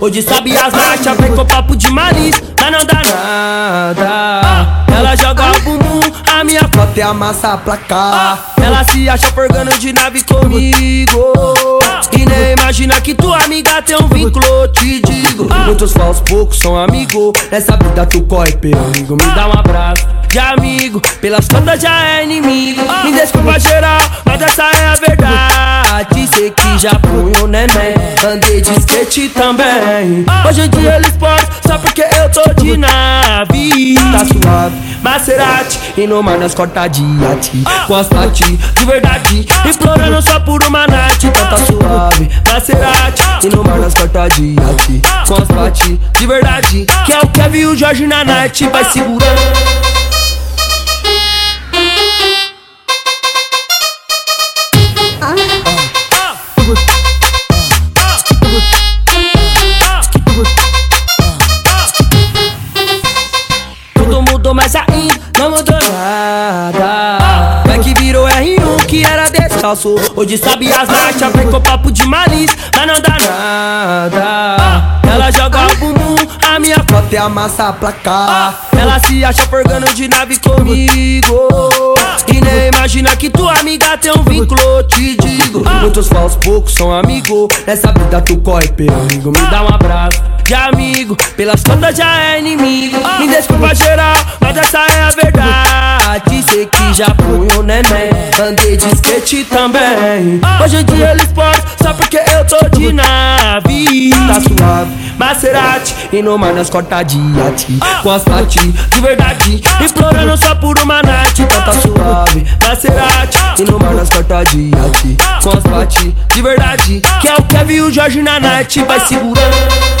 Hoje sabe as marchas, vem com papo de malícia, mas não dá nada. Ela joga o bumbum, a minha foto é amassa a placa. Ela se acha forgando de nave comigo. E nem imagina que tua amiga tem um vínculo, te digo. Muitos falsos, poucos são amigos. Nessa vida tu corre perigo. Me dá um abraço de amigo. Pelas contas já é inimigo. Me desculpa geral, mas essa é a verdade. Sei que já. Andei de skate também. Hoje em dia eles podem, só porque eu tô de nave. Tá suave, Maserati. E no mar nas cortas de. Com as pati, de verdade. Implorando só por uma night. Então tá suave, Maserati. E no mar nas cortas de. Com as pati, de verdade. Que é o Kevin e o Jorge na night. Vai segurando. Hoje sabe as marchas, vem com papo de malícia, mas não dá nada. Ela joga o bumbum, a minha foto é amassa a placa. Ela se acha forgando de nave comigo. E nem imagina que tua amiga tem um vínculo, te digo. Muitos falsos, poucos são amigos. Nessa vida tu corre perigo. Me dá um abraço de amigo. Pelas contas já é inimigo. Me desculpa geral, mas essa é a verdade. Sei que já fui um neném. Andei de skate também. Hoje em dia eles podem, só porque eu tô de nave. Tá suave, Maserati. E no mar nas cortas de as pati, de verdade. Implorando só por uma night. Então tá suave, Maserati. E no mar nas cortas de ati. Com as pati, de verdade. Que é o Kevin e o Jorge na night. Vai segurando.